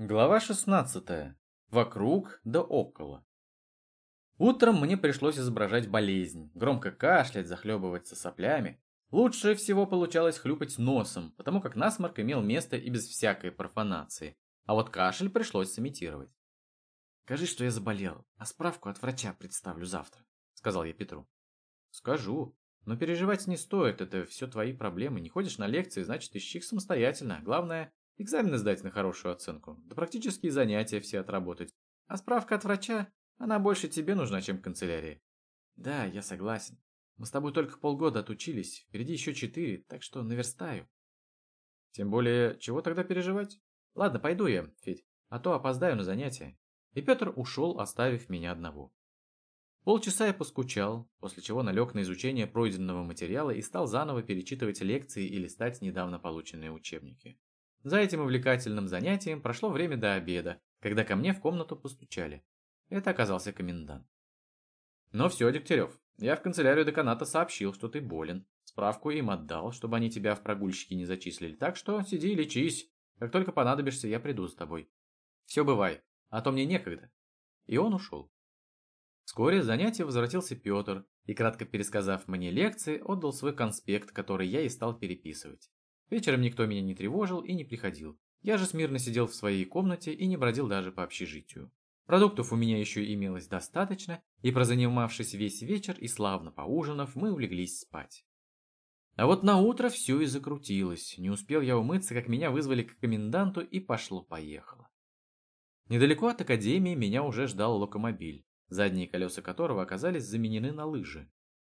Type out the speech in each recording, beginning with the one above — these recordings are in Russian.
Глава 16. Вокруг да около. Утром мне пришлось изображать болезнь, громко кашлять, захлебываться соплями. Лучше всего получалось хлюпать носом, потому как насморк имел место и без всякой профанации. А вот кашель пришлось сымитировать. «Скажи, что я заболел, а справку от врача представлю завтра», — сказал я Петру. «Скажу. Но переживать не стоит, это все твои проблемы. Не ходишь на лекции, значит, ищи их самостоятельно. Главное, Экзамены сдать на хорошую оценку, да практические занятия все отработать. А справка от врача, она больше тебе нужна, чем канцелярии. Да, я согласен. Мы с тобой только полгода отучились, впереди еще четыре, так что наверстаю. Тем более, чего тогда переживать? Ладно, пойду я, Федь, а то опоздаю на занятия. И Петр ушел, оставив меня одного. Полчаса я поскучал, после чего налег на изучение пройденного материала и стал заново перечитывать лекции и листать недавно полученные учебники. За этим увлекательным занятием прошло время до обеда, когда ко мне в комнату постучали. Это оказался комендант. «Ну все, Дегтярев, я в канцелярию деканата сообщил, что ты болен. Справку им отдал, чтобы они тебя в прогульщики не зачислили. Так что сиди и лечись. Как только понадобишься, я приду с тобой. Все, бывай, а то мне некогда». И он ушел. Вскоре с занятия возвратился Петр и, кратко пересказав мне лекции, отдал свой конспект, который я и стал переписывать. Вечером никто меня не тревожил и не приходил. Я же смирно сидел в своей комнате и не бродил даже по общежитию. Продуктов у меня еще имелось достаточно, и прозанимавшись весь вечер и славно поужинав, мы улеглись спать. А вот на утро все и закрутилось. Не успел я умыться, как меня вызвали к коменданту и пошло-поехало. Недалеко от академии меня уже ждал локомобиль, задние колеса которого оказались заменены на лыжи.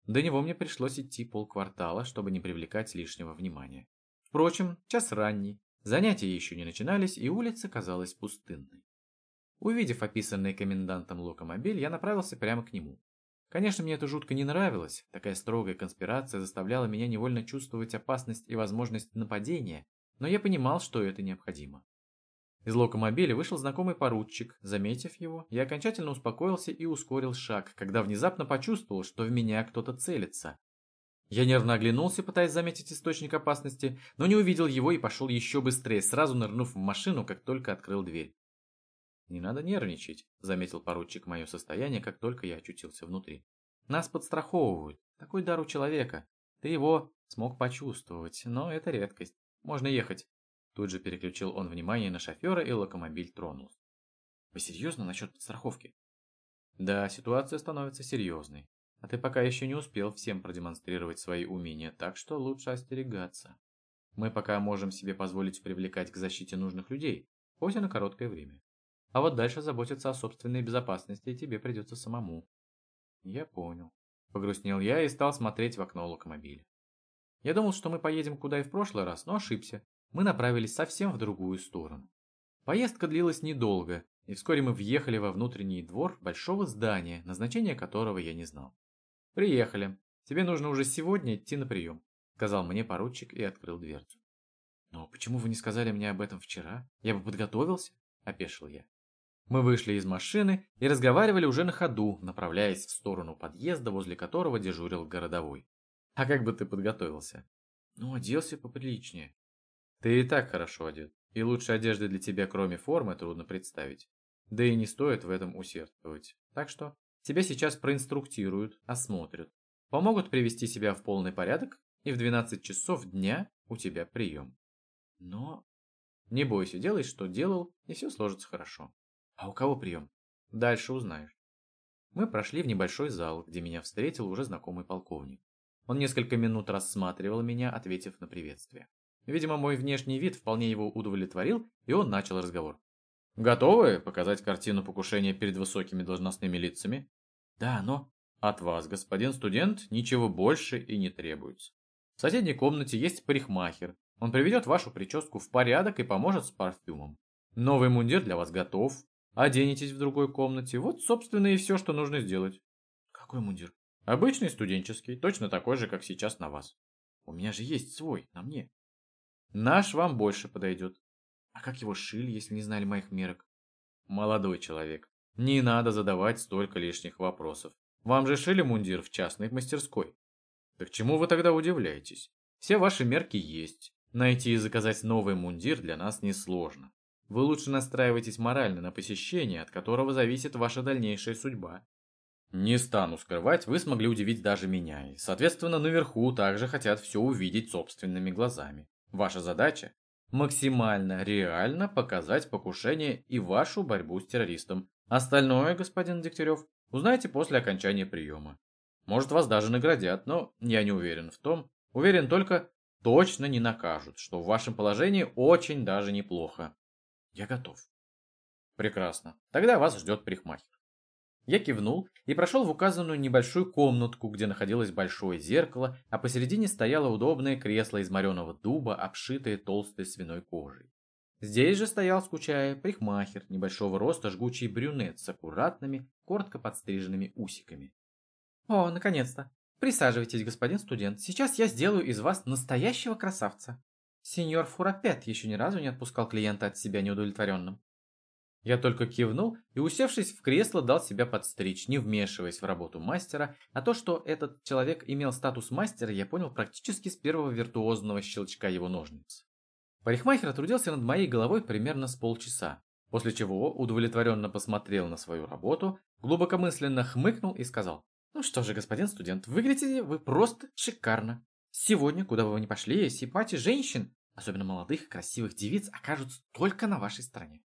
До него мне пришлось идти полквартала, чтобы не привлекать лишнего внимания. Впрочем, час ранний, занятия еще не начинались, и улица казалась пустынной. Увидев описанный комендантом локомобиль, я направился прямо к нему. Конечно, мне это жутко не нравилось, такая строгая конспирация заставляла меня невольно чувствовать опасность и возможность нападения, но я понимал, что это необходимо. Из локомобиля вышел знакомый поручик. Заметив его, я окончательно успокоился и ускорил шаг, когда внезапно почувствовал, что в меня кто-то целится. Я нервно оглянулся, пытаясь заметить источник опасности, но не увидел его и пошел еще быстрее, сразу нырнув в машину, как только открыл дверь. «Не надо нервничать», — заметил поручик мое состояние, как только я очутился внутри. «Нас подстраховывают. Такой дар у человека. Ты его смог почувствовать, но это редкость. Можно ехать». Тут же переключил он внимание на шофера, и локомобиль тронулся. «Вы серьезно насчет подстраховки?» «Да, ситуация становится серьезной. А ты пока еще не успел всем продемонстрировать свои умения, так что лучше остерегаться. Мы пока можем себе позволить привлекать к защите нужных людей, хоть и на короткое время. А вот дальше заботиться о собственной безопасности тебе придется самому. Я понял. Погрустнел я и стал смотреть в окно локомобиля. Я думал, что мы поедем куда и в прошлый раз, но ошибся. Мы направились совсем в другую сторону. Поездка длилась недолго, и вскоре мы въехали во внутренний двор большого здания, назначение которого я не знал. «Приехали. Тебе нужно уже сегодня идти на прием», — сказал мне поручик и открыл дверцу. «Но почему вы не сказали мне об этом вчера? Я бы подготовился», — опешил я. Мы вышли из машины и разговаривали уже на ходу, направляясь в сторону подъезда, возле которого дежурил городовой. «А как бы ты подготовился?» «Ну, оделся поприличнее». «Ты и так хорошо одет, и лучшей одежды для тебя, кроме формы, трудно представить. Да и не стоит в этом усердствовать. Так что Тебя сейчас проинструктируют, осмотрят, помогут привести себя в полный порядок, и в 12 часов дня у тебя прием. Но... Не бойся, делай, что делал, и все сложится хорошо. А у кого прием? Дальше узнаешь. Мы прошли в небольшой зал, где меня встретил уже знакомый полковник. Он несколько минут рассматривал меня, ответив на приветствие. Видимо, мой внешний вид вполне его удовлетворил, и он начал разговор. Готовы показать картину покушения перед высокими должностными лицами? Да, но... От вас, господин студент, ничего больше и не требуется. В соседней комнате есть парикмахер. Он приведет вашу прическу в порядок и поможет с парфюмом. Новый мундир для вас готов. Оденетесь в другой комнате. Вот, собственно, и все, что нужно сделать. Какой мундир? Обычный студенческий, точно такой же, как сейчас на вас. У меня же есть свой, на мне. Наш вам больше подойдет. А как его шили, если не знали моих мерок? Молодой человек, не надо задавать столько лишних вопросов. Вам же шили мундир в частной мастерской. Так чему вы тогда удивляетесь? Все ваши мерки есть. Найти и заказать новый мундир для нас несложно. вы лучше настраивайтесь морально на посещение, от которого зависит ваша дальнейшая судьба. Не стану скрывать, вы смогли удивить даже меня, и, соответственно, наверху также хотят все увидеть собственными глазами. Ваша задача – максимально реально показать покушение и вашу борьбу с террористом. Остальное, господин Дегтярев, узнаете после окончания приема. Может, вас даже наградят, но я не уверен в том. Уверен только, точно не накажут, что в вашем положении очень даже неплохо. Я готов. Прекрасно. Тогда вас ждет парикмахер. Я кивнул и прошел в указанную небольшую комнатку, где находилось большое зеркало, а посередине стояло удобное кресло из мореного дуба, обшитое толстой свиной кожей. Здесь же стоял, скучая, парикмахер, небольшого роста жгучий брюнет с аккуратными, коротко подстриженными усиками. «О, наконец-то! Присаживайтесь, господин студент. Сейчас я сделаю из вас настоящего красавца. Сеньор Фурапет еще ни разу не отпускал клиента от себя неудовлетворенным. Я только кивнул и, усевшись в кресло, дал себя подстричь, не вмешиваясь в работу мастера, а то, что этот человек имел статус мастера, я понял практически с первого виртуозного щелчка его ножниц. Парикмахер трудился над моей головой примерно с полчаса, после чего удовлетворенно посмотрел на свою работу, глубокомысленно хмыкнул и сказал, «Ну что же, господин студент, выглядите вы просто шикарно. Сегодня, куда бы вы ни пошли, симпатии женщин, особенно молодых красивых девиц, окажутся только на вашей стороне.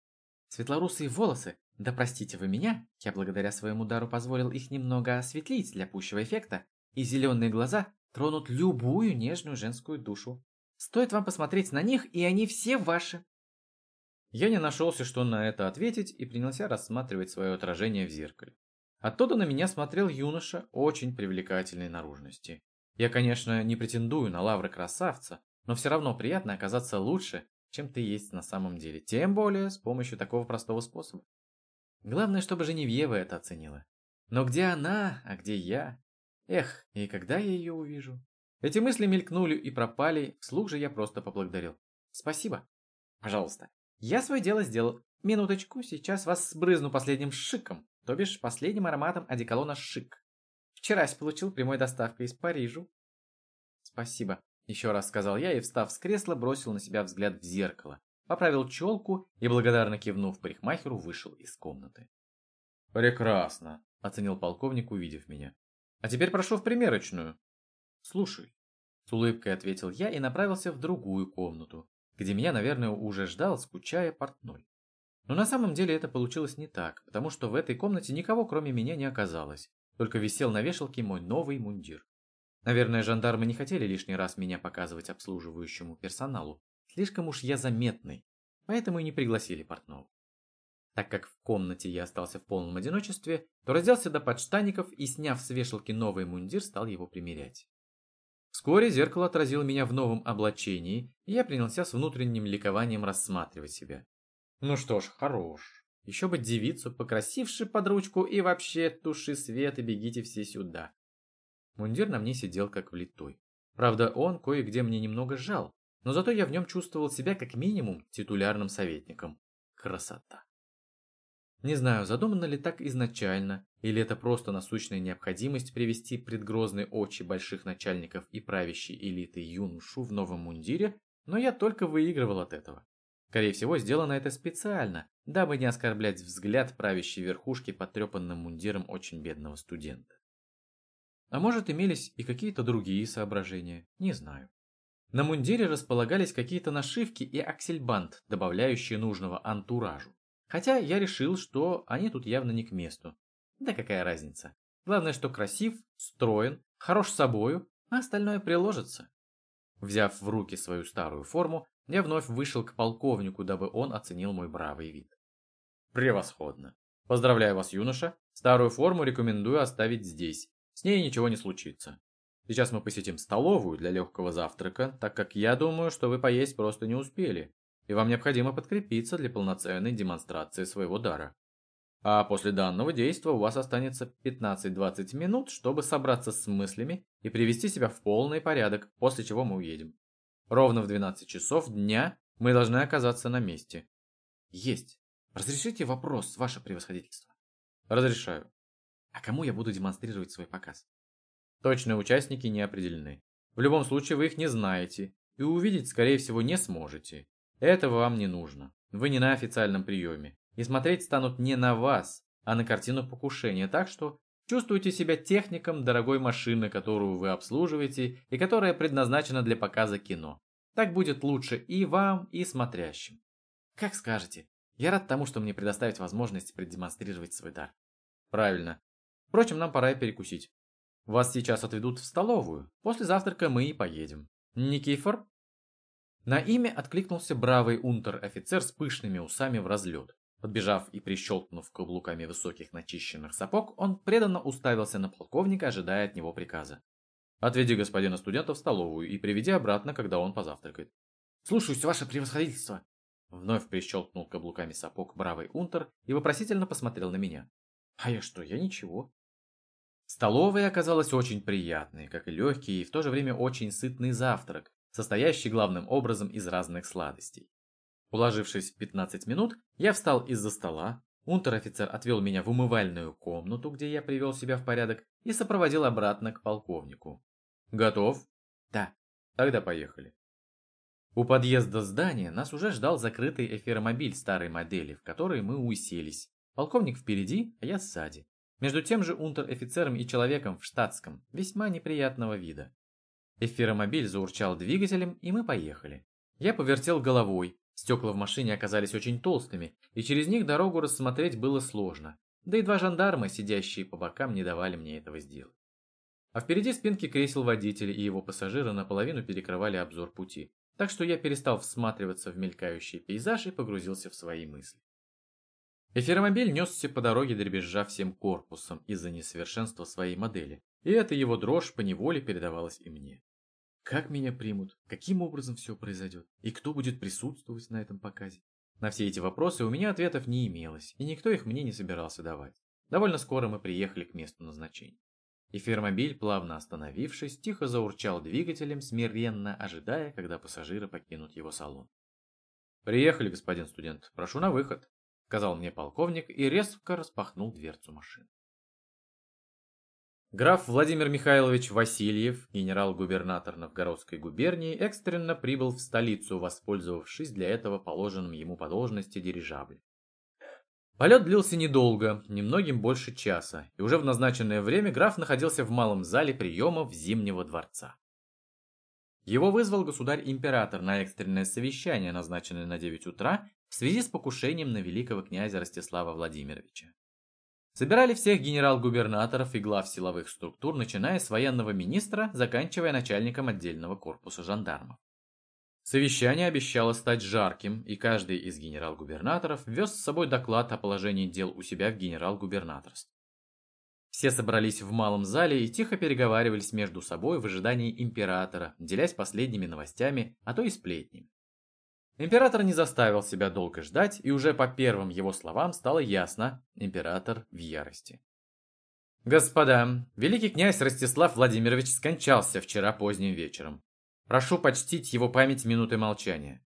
Светлорусые волосы, да простите вы меня, я благодаря своему дару позволил их немного осветлить для пущего эффекта, и зеленые глаза тронут любую нежную женскую душу. Стоит вам посмотреть на них, и они все ваши. Я не нашелся, что на это ответить, и принялся рассматривать свое отражение в зеркале. Оттуда на меня смотрел юноша очень привлекательной наружности. Я, конечно, не претендую на лавры красавца, но все равно приятно оказаться лучше, чем ты есть на самом деле. Тем более с помощью такого простого способа. Главное, чтобы Женевьева это оценила. Но где она, а где я? Эх, и когда я ее увижу? Эти мысли мелькнули и пропали, вслух же я просто поблагодарил. Спасибо. Пожалуйста. Я свое дело сделал. Минуточку, сейчас вас сбрызну последним шиком, то бишь последним ароматом одеколона шик. Вчерась получил прямой доставкой из Парижа. Спасибо. Еще раз сказал я и, встав с кресла, бросил на себя взгляд в зеркало, поправил челку и, благодарно кивнув парикмахеру, вышел из комнаты. «Прекрасно», — оценил полковник, увидев меня. «А теперь прошу в примерочную». «Слушай», — с улыбкой ответил я и направился в другую комнату, где меня, наверное, уже ждал, скучая портной. Но на самом деле это получилось не так, потому что в этой комнате никого кроме меня не оказалось, только висел на вешалке мой новый мундир. Наверное, жандармы не хотели лишний раз меня показывать обслуживающему персоналу. Слишком уж я заметный, поэтому и не пригласили портного. Так как в комнате я остался в полном одиночестве, то разделся до подштаников и, сняв с вешалки новый мундир, стал его примерять. Вскоре зеркало отразило меня в новом облачении, и я принялся с внутренним ликованием рассматривать себя. Ну что ж, хорош. Еще бы девицу, покрасивши под ручку, и вообще туши свет и бегите все сюда. Мундир на мне сидел как влитой. Правда, он кое-где мне немного жал, но зато я в нем чувствовал себя как минимум титулярным советником. Красота. Не знаю, задумано ли так изначально, или это просто насущная необходимость привести предгрозные очи больших начальников и правящей элиты юношу в новом мундире, но я только выигрывал от этого. Скорее всего, сделано это специально, дабы не оскорблять взгляд правящей верхушки потрепанным мундиром очень бедного студента. А может, имелись и какие-то другие соображения, не знаю. На мундире располагались какие-то нашивки и аксельбант, добавляющие нужного антуражу. Хотя я решил, что они тут явно не к месту. Да какая разница. Главное, что красив, строен, хорош собою, а остальное приложится. Взяв в руки свою старую форму, я вновь вышел к полковнику, дабы он оценил мой бравый вид. Превосходно. Поздравляю вас, юноша. Старую форму рекомендую оставить здесь. С ней ничего не случится. Сейчас мы посетим столовую для легкого завтрака, так как я думаю, что вы поесть просто не успели, и вам необходимо подкрепиться для полноценной демонстрации своего дара. А после данного действия у вас останется 15-20 минут, чтобы собраться с мыслями и привести себя в полный порядок, после чего мы уедем. Ровно в 12 часов дня мы должны оказаться на месте. Есть. Разрешите вопрос, ваше превосходительство? Разрешаю. А кому я буду демонстрировать свой показ? Точные участники не определены. В любом случае вы их не знаете и увидеть, скорее всего, не сможете. Этого вам не нужно. вы не на официальном приеме, и смотреть станут не на вас, а на картину покушения, так что чувствуйте себя техником дорогой машины, которую вы обслуживаете и которая предназначена для показа кино. Так будет лучше и вам, и смотрящим. Как скажете. Я рад тому, что мне предоставить возможность продемонстрировать свой дар. Правильно. Впрочем, нам пора перекусить. Вас сейчас отведут в столовую. После завтрака мы и поедем. Никифор? На имя откликнулся бравый унтер-офицер с пышными усами в разлет. Подбежав и прищелкнув каблуками высоких начищенных сапог, он преданно уставился на полковника, ожидая от него приказа. «Отведи господина студента в столовую и приведи обратно, когда он позавтракает». «Слушаюсь, ваше превосходительство!» Вновь прищелкнул каблуками сапог бравый унтер и вопросительно посмотрел на меня. «А я что, я ничего». Столовая оказалась очень приятной, как и легкий и в то же время очень сытный завтрак, состоящий главным образом из разных сладостей. Уложившись в 15 минут, я встал из-за стола, унтер-офицер отвел меня в умывальную комнату, где я привел себя в порядок, и сопроводил обратно к полковнику. «Готов?» «Да». «Тогда поехали». У подъезда здания нас уже ждал закрытый эфиромобиль старой модели, в который мы уселись. Полковник впереди, а я сзади. Между тем же унтер-офицером и человеком в штатском, весьма неприятного вида. Эфиромобиль заурчал двигателем, и мы поехали. Я повертел головой, Стекла в машине оказались очень толстыми, и через них дорогу рассмотреть было сложно. Да и два жандарма, сидящие по бокам, не давали мне этого сделать. А впереди спинки кресел водителя и его пассажира наполовину перекрывали обзор пути, так что я перестал всматриваться в мелькающий пейзаж и погрузился в свои мысли. Эфиромобиль несся по дороге, дребезжа всем корпусом из-за несовершенства своей модели, и эта его дрожь поневоле передавалась и мне. Как меня примут? Каким образом все произойдет? И кто будет присутствовать на этом показе? На все эти вопросы у меня ответов не имелось, и никто их мне не собирался давать. Довольно скоро мы приехали к месту назначения. Эфирмобиль, плавно остановившись, тихо заурчал двигателем, смиренно ожидая, когда пассажиры покинут его салон. «Приехали, господин студент. Прошу на выход», — сказал мне полковник и резко распахнул дверцу машины. Граф Владимир Михайлович Васильев, генерал-губернатор Новгородской губернии, экстренно прибыл в столицу, воспользовавшись для этого положенным ему по должности дирижабль. Полет длился недолго, немногим больше часа, и уже в назначенное время граф находился в малом зале приемов Зимнего дворца. Его вызвал государь-император на экстренное совещание, назначенное на 9 утра, в связи с покушением на великого князя Ростислава Владимировича. Собирали всех генерал-губернаторов и глав силовых структур, начиная с военного министра, заканчивая начальником отдельного корпуса жандармов. Совещание обещало стать жарким, и каждый из генерал-губернаторов вез с собой доклад о положении дел у себя в генерал-губернаторстве. Все собрались в малом зале и тихо переговаривались между собой в ожидании императора, делясь последними новостями, а то и сплетнями. Император не заставил себя долго ждать, и уже по первым его словам стало ясно, император в ярости. «Господа, великий князь Ростислав Владимирович скончался вчера поздним вечером. Прошу почтить его память минутой молчания».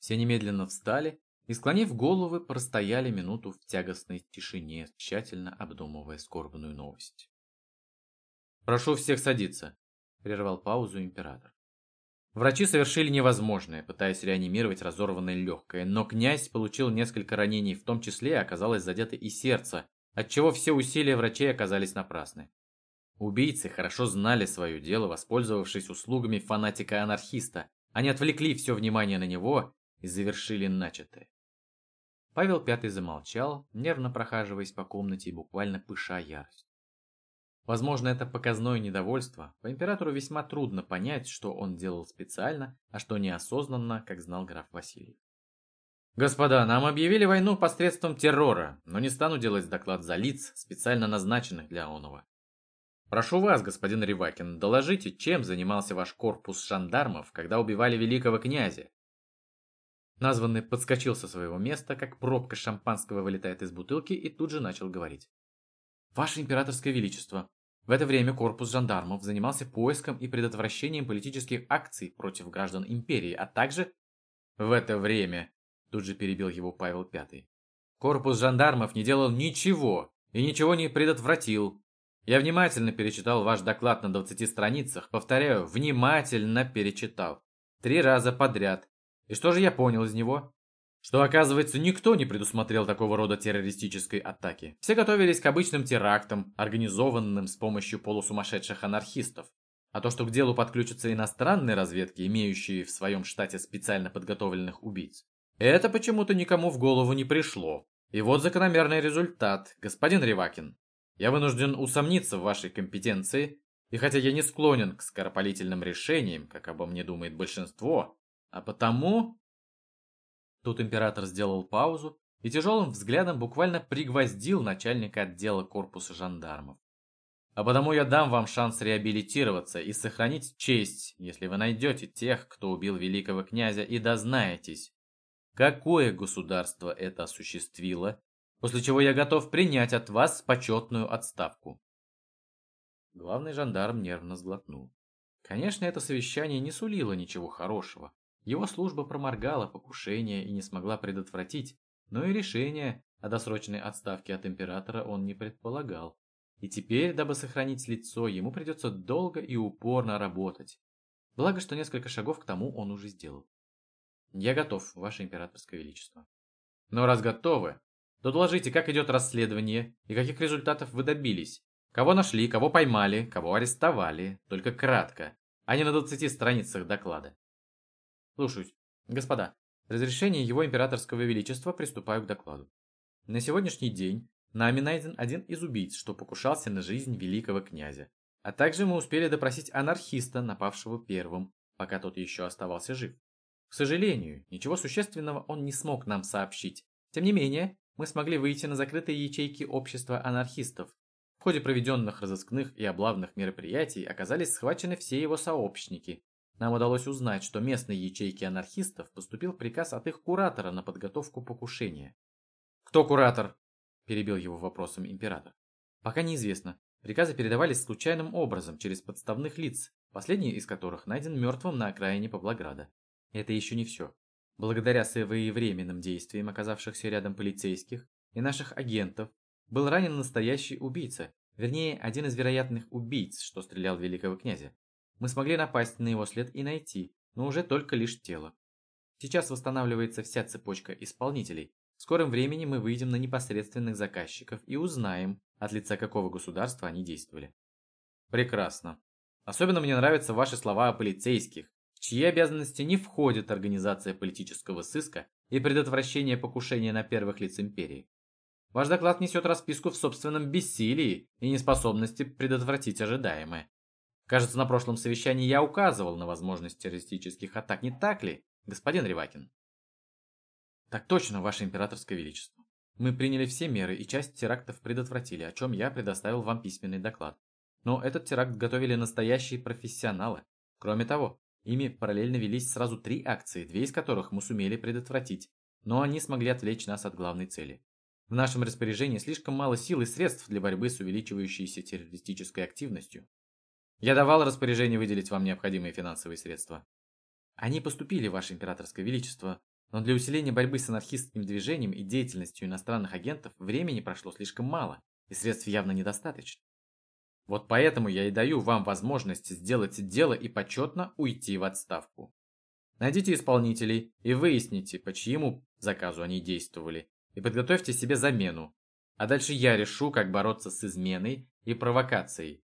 Все немедленно встали и, склонив головы, простояли минуту в тягостной тишине, тщательно обдумывая скорбную новость. «Прошу всех садиться», — прервал паузу император. Врачи совершили невозможное, пытаясь реанимировать разорванное легкое, но князь получил несколько ранений, в том числе оказалось задето и сердце, отчего все усилия врачей оказались напрасны. Убийцы хорошо знали свое дело, воспользовавшись услугами фанатика-анархиста. Они отвлекли все внимание на него и завершили начатое. Павел Пятый замолчал, нервно прохаживаясь по комнате и буквально пыша ярость. Возможно, это показное недовольство. По императору весьма трудно понять, что он делал специально, а что неосознанно, как знал граф Василий. «Господа, нам объявили войну посредством террора, но не стану делать доклад за лиц, специально назначенных для онова. Прошу вас, господин Ревакин, доложите, чем занимался ваш корпус жандармов, когда убивали великого князя?» Названный подскочил со своего места, как пробка шампанского вылетает из бутылки, и тут же начал говорить. Ваше императорское величество, в это время корпус жандармов занимался поиском и предотвращением политических акций против граждан империи, а также... В это время, тут же перебил его Павел Пятый, корпус жандармов не делал ничего и ничего не предотвратил. Я внимательно перечитал ваш доклад на 20 страницах, повторяю, внимательно перечитал. Три раза подряд. И что же я понял из него? что, оказывается, никто не предусмотрел такого рода террористической атаки. Все готовились к обычным терактам, организованным с помощью полусумасшедших анархистов. А то, что к делу подключатся иностранные разведки, имеющие в своем штате специально подготовленных убийц, это почему-то никому в голову не пришло. И вот закономерный результат, господин Ревакин. Я вынужден усомниться в вашей компетенции, и хотя я не склонен к скоропалительным решениям, как обо мне думает большинство, а потому... Тут император сделал паузу и тяжелым взглядом буквально пригвоздил начальника отдела корпуса жандармов. А потому я дам вам шанс реабилитироваться и сохранить честь, если вы найдете тех, кто убил великого князя, и дознаетесь, какое государство это осуществило, после чего я готов принять от вас почетную отставку. Главный жандарм нервно сглотнул. Конечно, это совещание не сулило ничего хорошего. Его служба проморгала покушение и не смогла предотвратить, но и решение о досрочной отставке от императора он не предполагал. И теперь, дабы сохранить лицо, ему придется долго и упорно работать. Благо, что несколько шагов к тому он уже сделал. Я готов, Ваше Императорское Величество. Но раз готовы, то доложите, как идет расследование и каких результатов вы добились. Кого нашли, кого поймали, кого арестовали. Только кратко, а не на 20 страницах доклада. Слушаюсь. Господа, разрешение Его Императорского Величества приступаю к докладу. На сегодняшний день нами найден один из убийц, что покушался на жизнь великого князя. А также мы успели допросить анархиста, напавшего первым, пока тот еще оставался жив. К сожалению, ничего существенного он не смог нам сообщить. Тем не менее, мы смогли выйти на закрытые ячейки общества анархистов. В ходе проведенных разыскных и облавных мероприятий оказались схвачены все его сообщники. Нам удалось узнать, что местной ячейке анархистов поступил приказ от их куратора на подготовку покушения. «Кто куратор?» – перебил его вопросом император. «Пока неизвестно. Приказы передавались случайным образом через подставных лиц, последний из которых найден мертвым на окраине Павлограда. Это еще не все. Благодаря своевременным действиям оказавшихся рядом полицейских и наших агентов, был ранен настоящий убийца, вернее, один из вероятных убийц, что стрелял великого князя. Мы смогли напасть на его след и найти, но уже только лишь тело. Сейчас восстанавливается вся цепочка исполнителей. В скором времени мы выйдем на непосредственных заказчиков и узнаем, от лица какого государства они действовали. Прекрасно. Особенно мне нравятся ваши слова о полицейских, чьи обязанности не входит организация политического сыска и предотвращение покушения на первых лиц империи. Ваш доклад несет расписку в собственном бессилии и неспособности предотвратить ожидаемое. Кажется, на прошлом совещании я указывал на возможность террористических атак, не так ли, господин Ревакин? Так точно, ваше императорское величество. Мы приняли все меры и часть терактов предотвратили, о чем я предоставил вам письменный доклад. Но этот теракт готовили настоящие профессионалы. Кроме того, Ими параллельно велись сразу три акции, две из которых мы сумели предотвратить, но они смогли отвлечь нас от главной цели. В нашем распоряжении слишком мало сил и средств для борьбы с увеличивающейся террористической активностью. Я давал распоряжение выделить вам необходимые финансовые средства. Они поступили, Ваше Императорское Величество, но для усиления борьбы с анархистским движением и деятельностью иностранных агентов времени прошло слишком мало, и средств явно недостаточно. Вот поэтому я и даю вам возможность сделать дело и почетно уйти в отставку. Найдите исполнителей и выясните, по чьему заказу они действовали, и подготовьте себе замену. А дальше я решу, как бороться с изменой и провокацией.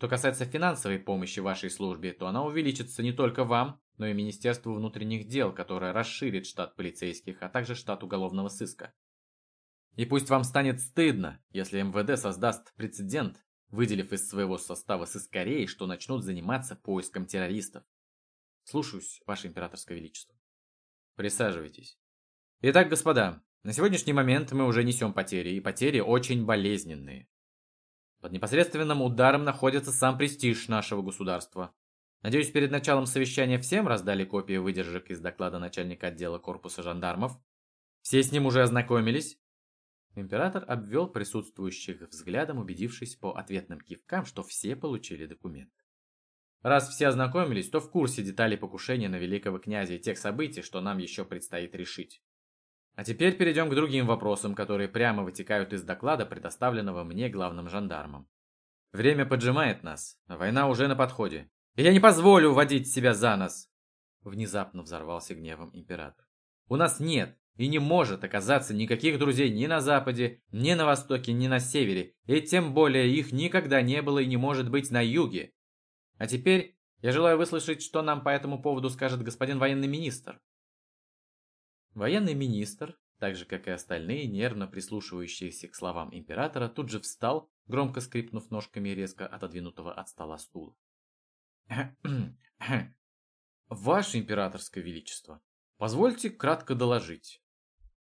Что касается финансовой помощи вашей службе, то она увеличится не только вам, но и Министерству внутренних дел, которое расширит штат полицейских, а также штат уголовного сыска. И пусть вам станет стыдно, если МВД создаст прецедент, выделив из своего состава сыскарей, что начнут заниматься поиском террористов. Слушаюсь, Ваше Императорское Величество. Присаживайтесь. Итак, господа, на сегодняшний момент мы уже несем потери, и потери очень болезненные. Под непосредственным ударом находится сам престиж нашего государства. Надеюсь, перед началом совещания всем раздали копии выдержек из доклада начальника отдела корпуса жандармов. Все с ним уже ознакомились? Император обвел присутствующих взглядом, убедившись по ответным кивкам, что все получили документ. Раз все ознакомились, то в курсе деталей покушения на великого князя и тех событий, что нам еще предстоит решить. А теперь перейдем к другим вопросам, которые прямо вытекают из доклада, предоставленного мне главным жандармом. Время поджимает нас, война уже на подходе. И я не позволю водить себя за нос!» Внезапно взорвался гневом император. «У нас нет и не может оказаться никаких друзей ни на Западе, ни на Востоке, ни на Севере, и тем более их никогда не было и не может быть на Юге. А теперь я желаю выслушать, что нам по этому поводу скажет господин военный министр. Военный министр, так же как и остальные, нервно прислушивающиеся к словам императора, тут же встал, громко скрипнув ножками резко отодвинутого от стола стула. «Ваше императорское величество, позвольте кратко доложить.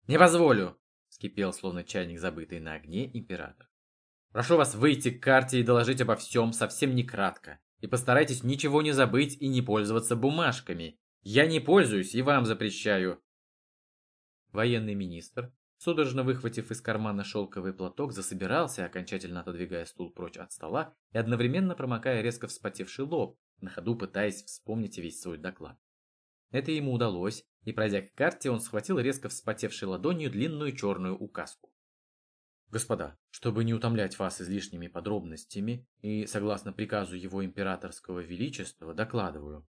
«Не позволю!» – скипел, словно чайник, забытый на огне, император. «Прошу вас выйти к карте и доложить обо всем совсем не кратко. И постарайтесь ничего не забыть и не пользоваться бумажками. Я не пользуюсь и вам запрещаю». Военный министр, судорожно выхватив из кармана шелковый платок, засобирался, окончательно отодвигая стул прочь от стола и одновременно промокая резко вспотевший лоб, на ходу пытаясь вспомнить весь свой доклад. Это ему удалось, и пройдя к карте, он схватил резко вспотевшей ладонью длинную черную указку. Господа, чтобы не утомлять вас излишними подробностями и, согласно приказу его императорского величества, докладываю,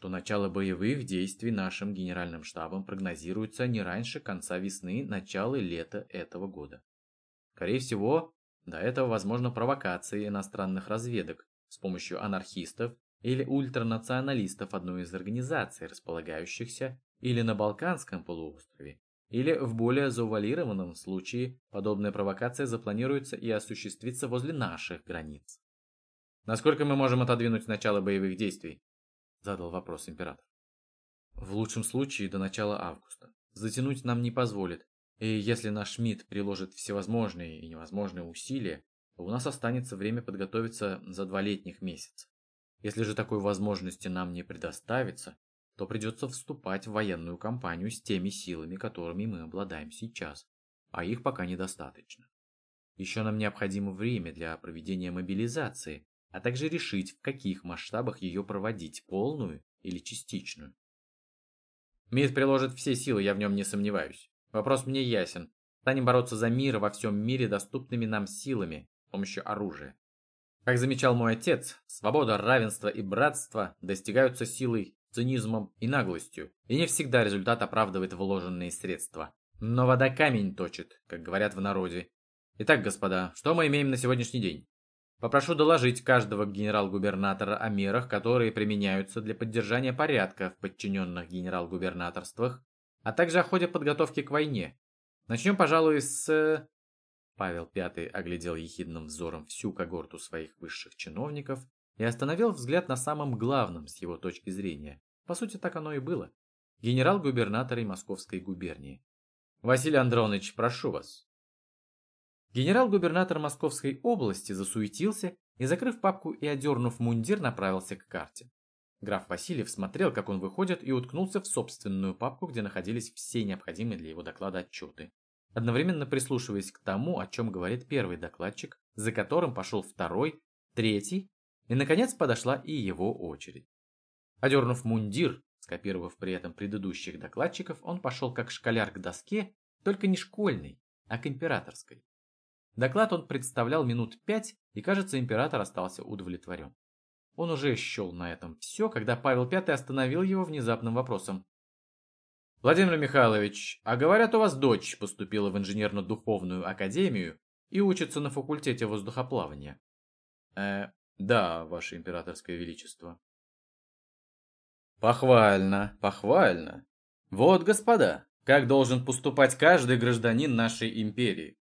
что начало боевых действий нашим генеральным штабом прогнозируется не раньше конца весны, начала лета этого года. Скорее всего, до этого возможно провокации иностранных разведок с помощью анархистов или ультранационалистов одной из организаций, располагающихся или на Балканском полуострове, или в более заувалированном случае подобная провокация запланируется и осуществится возле наших границ. «Насколько мы можем отодвинуть начало боевых действий?» – задал вопрос император. «В лучшем случае до начала августа. Затянуть нам не позволит, и если наш МИД приложит всевозможные и невозможные усилия, то у нас останется время подготовиться за два летних месяца. Если же такой возможности нам не предоставится, то придется вступать в военную кампанию с теми силами, которыми мы обладаем сейчас, а их пока недостаточно. Еще нам необходимо время для проведения мобилизации, а также решить, в каких масштабах ее проводить, полную или частичную. МИД приложит все силы, я в нем не сомневаюсь. Вопрос мне ясен. Станем бороться за мир во всем мире доступными нам силами, с помощью оружия. Как замечал мой отец, свобода, равенство и братство достигаются силой, цинизмом и наглостью, и не всегда результат оправдывает вложенные средства. Но вода камень точит, как говорят в народе. Итак, господа, что мы имеем на сегодняшний день? Попрошу доложить каждого генерал-губернатора о мерах, которые применяются для поддержания порядка в подчиненных генерал-губернаторствах, а также о ходе подготовки к войне. Начнем, пожалуй, с... Павел Пятый оглядел ехидным взором всю когорту своих высших чиновников и остановил взгляд на самом главном с его точки зрения. По сути, так оно и было. Генерал-губернаторы Московской губернии. Василий Андронович, прошу вас. Генерал-губернатор Московской области засуетился и, закрыв папку и одернув мундир, направился к карте. Граф Васильев смотрел, как он выходит, и уткнулся в собственную папку, где находились все необходимые для его доклада отчеты одновременно прислушиваясь к тому, о чем говорит первый докладчик, за которым пошел второй, третий, и, наконец, подошла и его очередь. Одернув мундир, скопировав при этом предыдущих докладчиков, он пошел как школяр к доске, только не школьной, а к императорской. Доклад он представлял минут пять, и, кажется, император остался удовлетворен. Он уже счел на этом все, когда Павел Пятый остановил его внезапным вопросом. Владимир Михайлович, а говорят, у вас дочь поступила в инженерно-духовную академию и учится на факультете воздухоплавания. Э, да, ваше императорское величество. Похвально, похвально. Вот, господа, как должен поступать каждый гражданин нашей империи.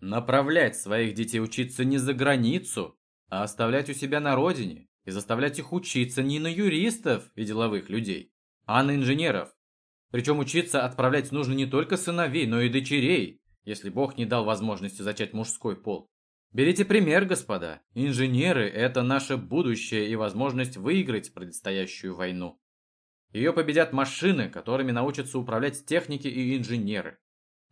Направлять своих детей учиться не за границу, а оставлять у себя на родине и заставлять их учиться не на юристов и деловых людей, а на инженеров, причем учиться отправлять нужно не только сыновей, но и дочерей, если Бог не дал возможности зачать мужской пол. Берите пример, господа. Инженеры – это наше будущее и возможность выиграть предстоящую войну. Ее победят машины, которыми научатся управлять техники и инженеры.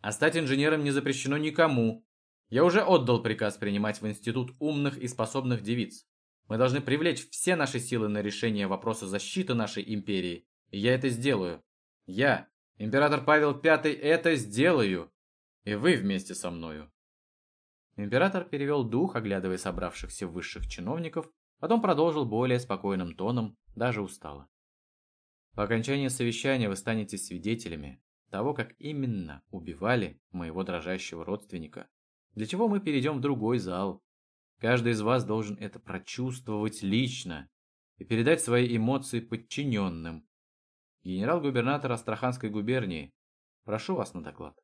А стать инженером не запрещено никому. Я уже отдал приказ принимать в институт умных и способных девиц. Мы должны привлечь все наши силы на решение вопроса защиты нашей империи. И я это сделаю. Я, император Павел V, это сделаю. И вы вместе со мною. Император перевел дух, оглядывая собравшихся высших чиновников, потом продолжил более спокойным тоном, даже устало. По окончании совещания вы станете свидетелями, того, как именно убивали моего дрожащего родственника. Для чего мы перейдем в другой зал. Каждый из вас должен это прочувствовать лично и передать свои эмоции подчиненным. Генерал-губернатор Астраханской губернии, прошу вас на доклад.